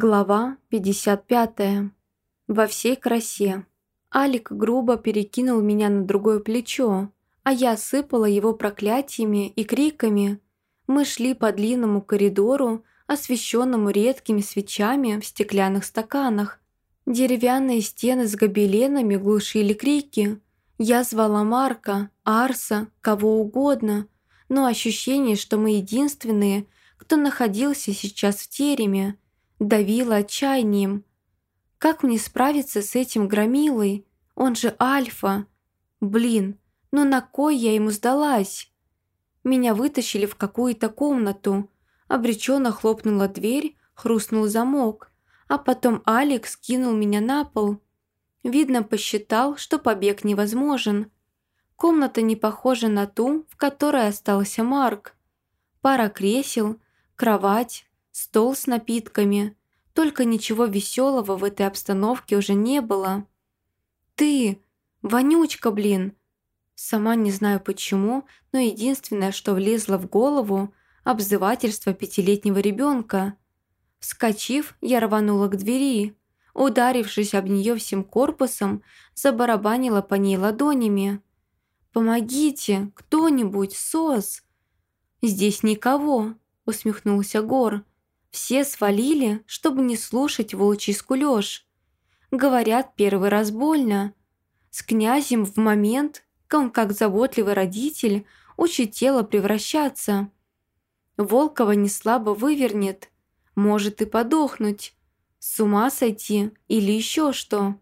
Глава 55. Во всей красе. Алик грубо перекинул меня на другое плечо, а я сыпала его проклятиями и криками. Мы шли по длинному коридору, освещенному редкими свечами в стеклянных стаканах. Деревянные стены с гобеленами глушили крики. Я звала Марка, Арса, кого угодно, но ощущение, что мы единственные, кто находился сейчас в тереме – давила отчаянием. Как мне справиться с этим громилой? Он же Альфа. Блин, ну на кой я ему сдалась? Меня вытащили в какую-то комнату. Обреченно хлопнула дверь, хрустнул замок. А потом Алекс кинул меня на пол. Видно, посчитал, что побег невозможен. Комната не похожа на ту, в которой остался Марк. Пара кресел, кровать, стол с напитками. Только ничего веселого в этой обстановке уже не было. «Ты! Вонючка, блин!» Сама не знаю почему, но единственное, что влезло в голову – обзывательство пятилетнего ребенка. Вскочив, я рванула к двери. Ударившись об нее всем корпусом, забарабанила по ней ладонями. «Помогите! Кто-нибудь! СОС!» «Здесь никого!» – усмехнулся Гор. Все свалили, чтобы не слушать волчий скулёж. Говорят, первый раз больно. С князем в момент, он как заботливый родитель, учит тело превращаться. Волкова не слабо вывернет, может и подохнуть, с ума сойти или еще что.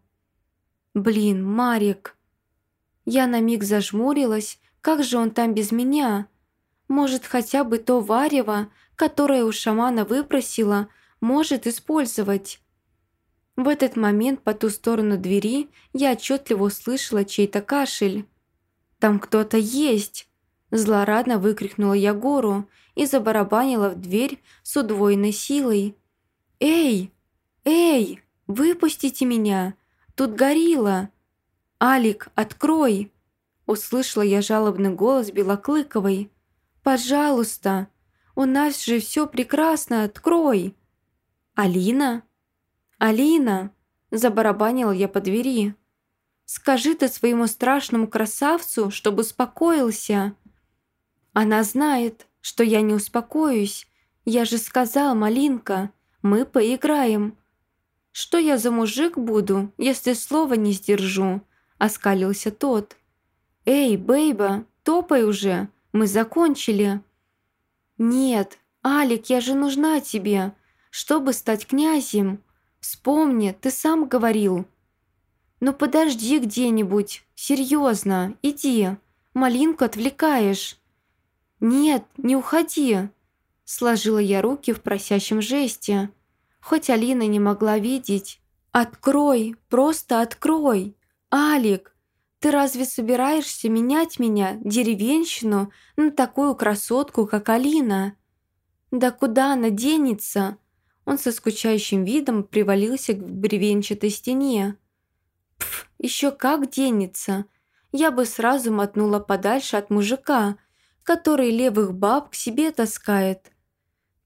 Блин, Марик. Я на миг зажмурилась, как же он там без меня? Может, хотя бы то варево, которое у шамана выпросила, может использовать. В этот момент по ту сторону двери я отчетливо услышала чей-то кашель. «Там кто-то есть!» Злорадно выкрикнула я гору и забарабанила в дверь с удвоенной силой. «Эй! Эй! Выпустите меня! Тут горилла! Алик, открой!» Услышала я жалобный голос Белоклыковой. «Пожалуйста! У нас же все прекрасно, открой!» «Алина? Алина!» Забарабанила я по двери. «Скажи ты своему страшному красавцу, чтобы успокоился!» «Она знает, что я не успокоюсь. Я же сказал, Малинка, мы поиграем!» «Что я за мужик буду, если слова не сдержу?» Оскалился тот. «Эй, бейба, топай уже!» Мы закончили». «Нет, Алик, я же нужна тебе, чтобы стать князем. Вспомни, ты сам говорил». «Ну подожди где-нибудь, серьезно, иди, малинку отвлекаешь». «Нет, не уходи», – сложила я руки в просящем жесте. Хоть Алина не могла видеть. «Открой, просто открой! Алик, ты разве собираешься менять меня, деревенщину, на такую красотку, как Алина? Да куда она денется? Он со скучающим видом привалился к бревенчатой стене. Пф, еще как денется. Я бы сразу мотнула подальше от мужика, который левых баб к себе таскает.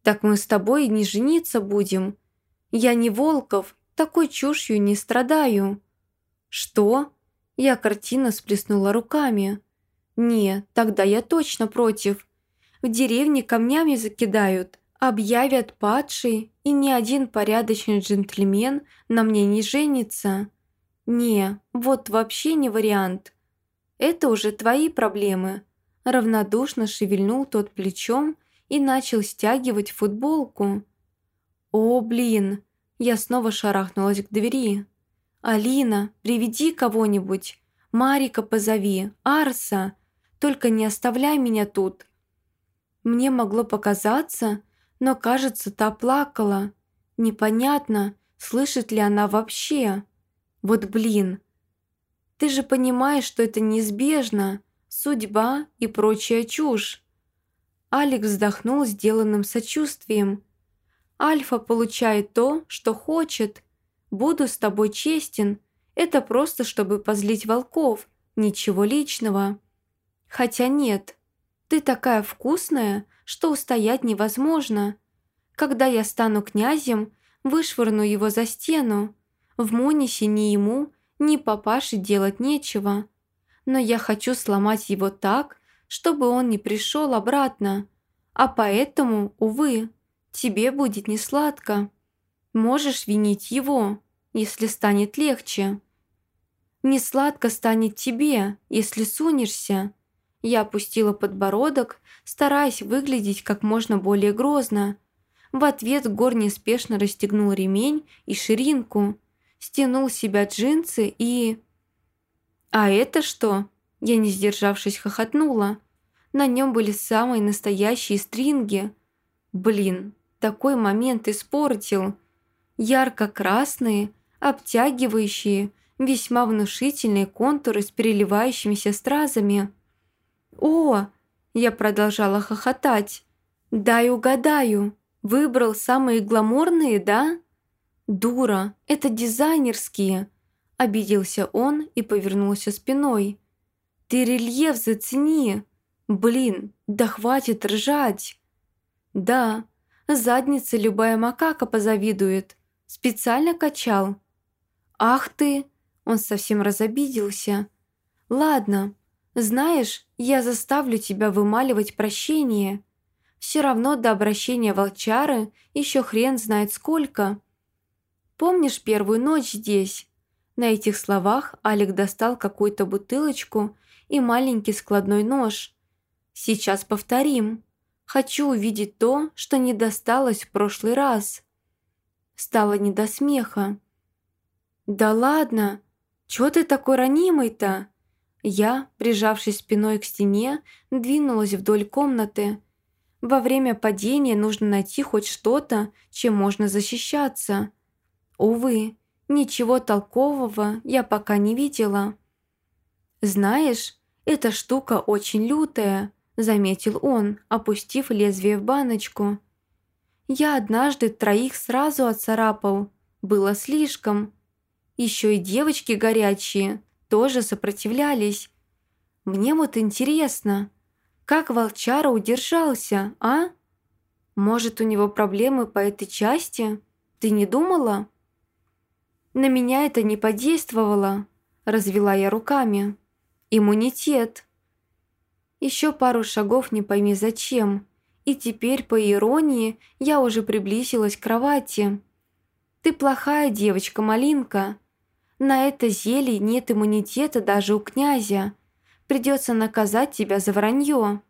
Так мы с тобой не жениться будем. Я не Волков, такой чушью не страдаю. Что? Я картина сплеснула руками. «Не, тогда я точно против. В деревне камнями закидают, объявят падший, и ни один порядочный джентльмен на мне не женится. Не, вот вообще не вариант. Это уже твои проблемы». Равнодушно шевельнул тот плечом и начал стягивать футболку. «О, блин!» Я снова шарахнулась к двери. «Алина, приведи кого-нибудь. Марика позови, Арса. Только не оставляй меня тут». Мне могло показаться, но, кажется, та плакала. Непонятно, слышит ли она вообще. Вот блин. Ты же понимаешь, что это неизбежно. Судьба и прочая чушь. Алекс вздохнул сделанным сочувствием. Альфа получает то, что хочет – Буду с тобой честен. Это просто, чтобы позлить волков. Ничего личного. Хотя нет. Ты такая вкусная, что устоять невозможно. Когда я стану князем, вышвырну его за стену. В Монисе ни ему, ни папаше делать нечего. Но я хочу сломать его так, чтобы он не пришел обратно. А поэтому, увы, тебе будет не сладко. Можешь винить его, если станет легче. Не сладко станет тебе, если сунешься. Я опустила подбородок, стараясь выглядеть как можно более грозно. В ответ Гор неспешно расстегнул ремень и ширинку, стянул с себя джинсы и... «А это что?» Я, не сдержавшись, хохотнула. На нем были самые настоящие стринги. Блин, такой момент испортил. Ярко-красные, обтягивающие, весьма внушительные контуры с переливающимися стразами. «О!» – я продолжала хохотать. «Дай угадаю, выбрал самые гламурные, да?» «Дура, это дизайнерские!» – обиделся он и повернулся спиной. «Ты рельеф зацени! Блин, да хватит ржать!» «Да, задница любая макака позавидует. Специально качал». «Ах ты!» Он совсем разобиделся. «Ладно, знаешь, я заставлю тебя вымаливать прощение. Все равно до обращения волчары еще хрен знает сколько. Помнишь первую ночь здесь?» На этих словах Алик достал какую-то бутылочку и маленький складной нож. «Сейчас повторим. Хочу увидеть то, что не досталось в прошлый раз». Стало не до смеха. «Да ладно!» «Чё ты такой ранимый-то?» Я, прижавшись спиной к стене, двинулась вдоль комнаты. Во время падения нужно найти хоть что-то, чем можно защищаться. Увы, ничего толкового я пока не видела. «Знаешь, эта штука очень лютая», – заметил он, опустив лезвие в баночку. «Я однажды троих сразу отцарапал. Было слишком. Еще и девочки горячие тоже сопротивлялись. Мне вот интересно, как волчара удержался, а? Может, у него проблемы по этой части? Ты не думала? На меня это не подействовало, развела я руками. Иммунитет. Еще пару шагов не пойми зачем. И теперь, по иронии, я уже приблизилась к кровати. «Ты плохая девочка, Малинка. На это зелье нет иммунитета даже у князя. Придется наказать тебя за вранье».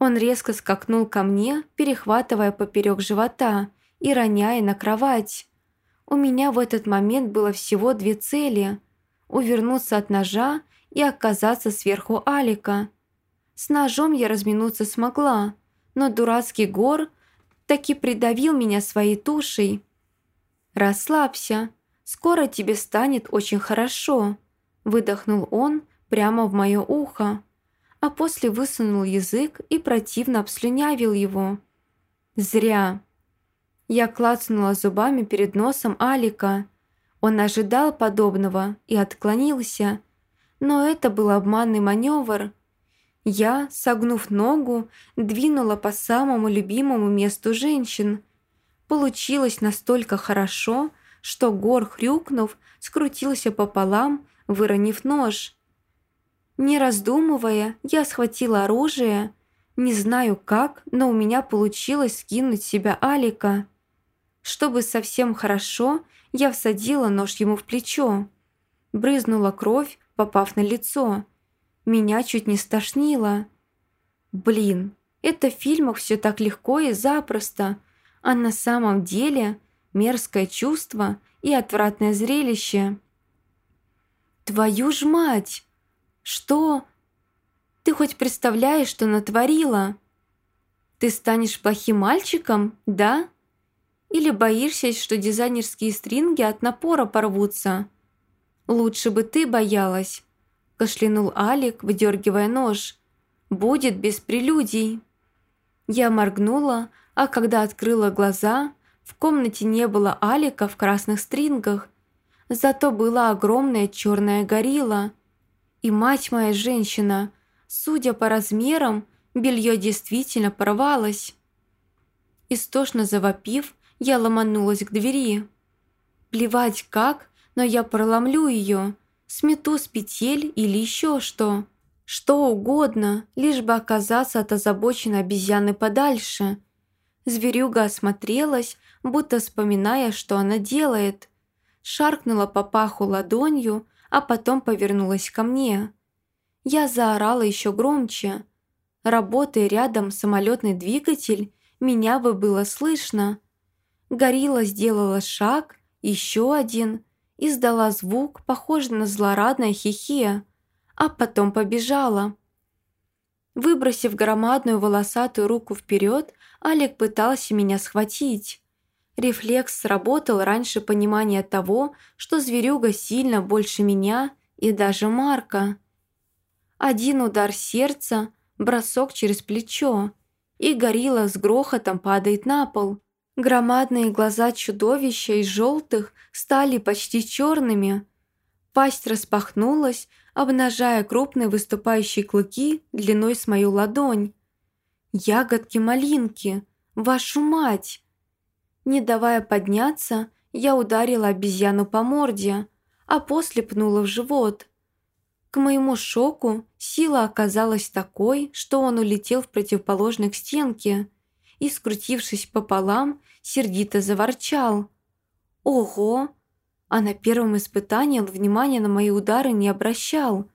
Он резко скакнул ко мне, перехватывая поперек живота и роняя на кровать. У меня в этот момент было всего две цели – увернуться от ножа и оказаться сверху Алика. С ножом я разминуться смогла, но дурацкий гор таки придавил меня своей тушей. «Расслабься», «Скоро тебе станет очень хорошо», – выдохнул он прямо в мое ухо, а после высунул язык и противно обслюнявил его. «Зря». Я клацнула зубами перед носом Алика. Он ожидал подобного и отклонился, но это был обманный маневр. Я, согнув ногу, двинула по самому любимому месту женщин. Получилось настолько хорошо, что Гор, хрюкнув, скрутился пополам, выронив нож. Не раздумывая, я схватила оружие. Не знаю как, но у меня получилось скинуть себя Алика. Чтобы совсем хорошо, я всадила нож ему в плечо. Брызнула кровь, попав на лицо. Меня чуть не стошнило. Блин, это в фильмах все так легко и запросто, а на самом деле мерзкое чувство и отвратное зрелище. «Твою ж мать! Что? Ты хоть представляешь, что натворила? Ты станешь плохим мальчиком, да? Или боишься, что дизайнерские стринги от напора порвутся? Лучше бы ты боялась», – кашлянул Алик, выдергивая нож. «Будет без прелюдий». Я моргнула, а когда открыла глаза – в комнате не было Алика в красных стрингах, зато была огромная черная горилла. И мать моя женщина, судя по размерам, белье действительно порвалось. Истошно завопив, я ломанулась к двери. Плевать как, но я проломлю ее, смету с петель или еще что. Что угодно, лишь бы оказаться от озабоченной обезьяны подальше. Зверюга осмотрелась, будто вспоминая, что она делает. Шаркнула по паху ладонью, а потом повернулась ко мне. Я заорала еще громче. Работая рядом самолетный двигатель, меня бы было слышно. Горилла сделала шаг, еще один, издала звук, похожий на злорадное хихе, а потом побежала. Выбросив громадную волосатую руку вперед, Алик пытался меня схватить. Рефлекс сработал раньше понимания того, что зверюга сильно больше меня и даже Марка. Один удар сердца, бросок через плечо, и горилла с грохотом падает на пол. Громадные глаза чудовища из желтых стали почти черными. Пасть распахнулась, обнажая крупные выступающие клыки длиной с мою ладонь. «Ягодки-малинки! Вашу мать!» Не давая подняться, я ударила обезьяну по морде, а после пнула в живот. К моему шоку сила оказалась такой, что он улетел в противоположной к стенке и, скрутившись пополам, сердито заворчал. «Ого!» А на первом испытании он внимания на мои удары не обращал.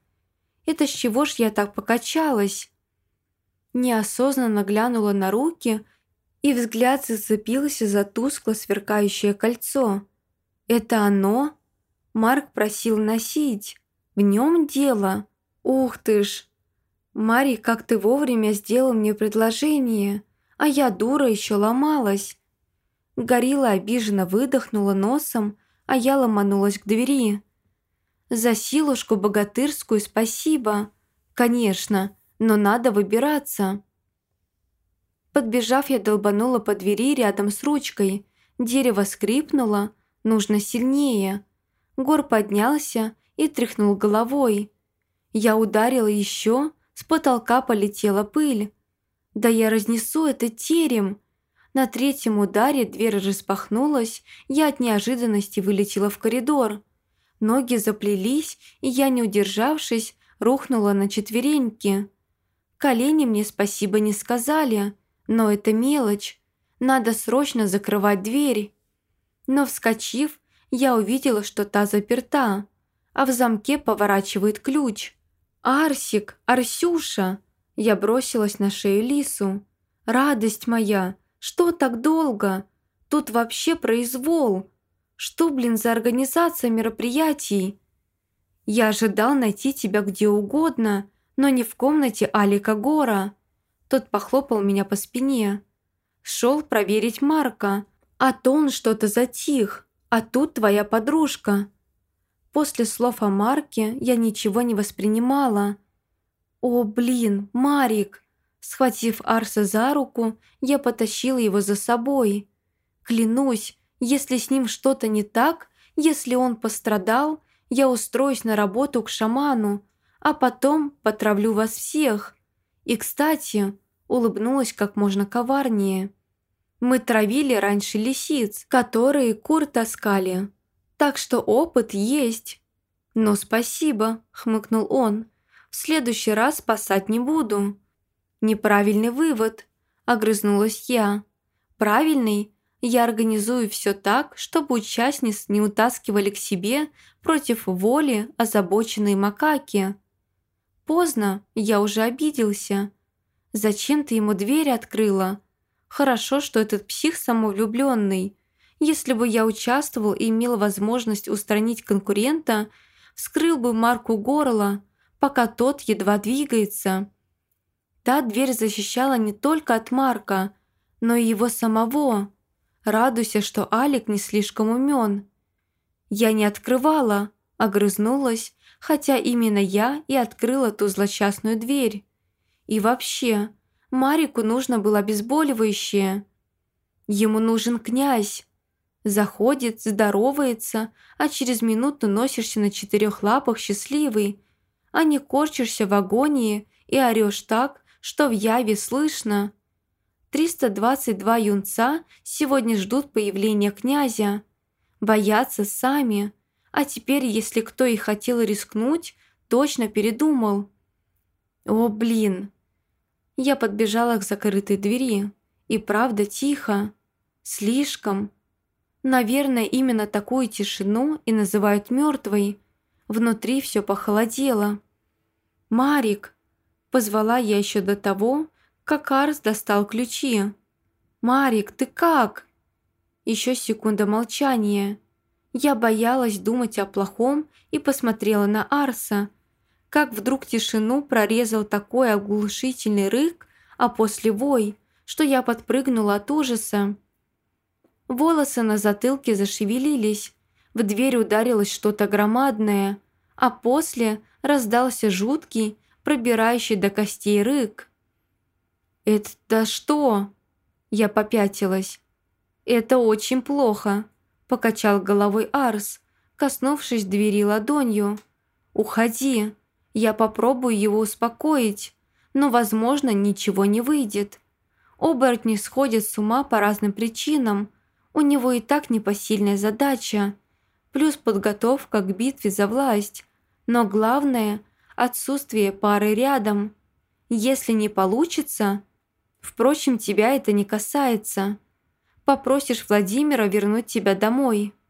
«Это с чего ж я так покачалась?» Неосознанно глянула на руки и взгляд зацепился за тускло сверкающее кольцо. «Это оно?» Марк просил носить. В нем дело. Ух ты ж! Мари, как ты вовремя сделал мне предложение, а я, дура, еще ломалась. Горилла обиженно выдохнула носом, а я ломанулась к двери. За силушку богатырскую спасибо. Конечно, но надо выбираться. Подбежав, я долбанула по двери рядом с ручкой. Дерево скрипнуло, нужно сильнее. Гор поднялся и тряхнул головой. Я ударила еще, с потолка полетела пыль. Да я разнесу этот терем. На третьем ударе дверь распахнулась, я от неожиданности вылетела в коридор. Ноги заплелись, и я, не удержавшись, рухнула на четвереньки. Колени мне спасибо не сказали, но это мелочь. Надо срочно закрывать дверь. Но, вскочив, я увидела, что та заперта, а в замке поворачивает ключ. «Арсик! Арсюша!» Я бросилась на шею Лису. «Радость моя! Что так долго? Тут вообще произвол! Что, блин, за организация мероприятий?» «Я ожидал найти тебя где угодно, но не в комнате Алика Гора». Тот похлопал меня по спине. Шел проверить Марка, а то он что-то затих, а тут твоя подружка. После слов о Марке я ничего не воспринимала. «О, блин, Марик!» Схватив Арса за руку, я потащила его за собой. Клянусь, если с ним что-то не так, если он пострадал, я устроюсь на работу к шаману, а потом потравлю вас всех. И, кстати, улыбнулась как можно коварнее. Мы травили раньше лисиц, которые кур таскали. Так что опыт есть. Но спасибо, хмыкнул он. В следующий раз спасать не буду. Неправильный вывод, огрызнулась я. Правильный, я организую все так, чтобы участниц не утаскивали к себе против воли озабоченные макаки. Поздно, я уже обиделся. Зачем ты ему дверь открыла? Хорошо, что этот псих самовлюбленный. Если бы я участвовал и имел возможность устранить конкурента, вскрыл бы Марку горло, пока тот едва двигается. Та дверь защищала не только от Марка, но и его самого. Радуйся, что Алик не слишком умен. Я не открывала, огрызнулась, хотя именно я и открыла ту злочастную дверь. И вообще, Марику нужно было обезболивающее. Ему нужен князь. Заходит, здоровается, а через минуту носишься на четырех лапах счастливый, а не корчишься в агонии и орешь так, что в яве слышно. 322 юнца сегодня ждут появления князя. Боятся сами. А теперь, если кто и хотел рискнуть, точно передумал. О, блин. Я подбежала к закрытой двери. И правда тихо. Слишком. Наверное, именно такую тишину и называют мертвой. Внутри все похолодело. «Марик!» – позвала я еще до того, как Арс достал ключи. «Марик, ты как?» Еще секунда молчания. Я боялась думать о плохом и посмотрела на Арса. Как вдруг тишину прорезал такой оглушительный рык, а после вой, что я подпрыгнула от ужаса. Волосы на затылке зашевелились, в дверь ударилось что-то громадное, а после раздался жуткий, пробирающий до костей рык. «Это что?» Я попятилась. «Это очень плохо», – покачал головой Арс, коснувшись двери ладонью. «Уходи, я попробую его успокоить, но, возможно, ничего не выйдет. Оборотни сходят с ума по разным причинам – у него и так непосильная задача, плюс подготовка к битве за власть. Но главное – отсутствие пары рядом. Если не получится, впрочем, тебя это не касается. Попросишь Владимира вернуть тебя домой –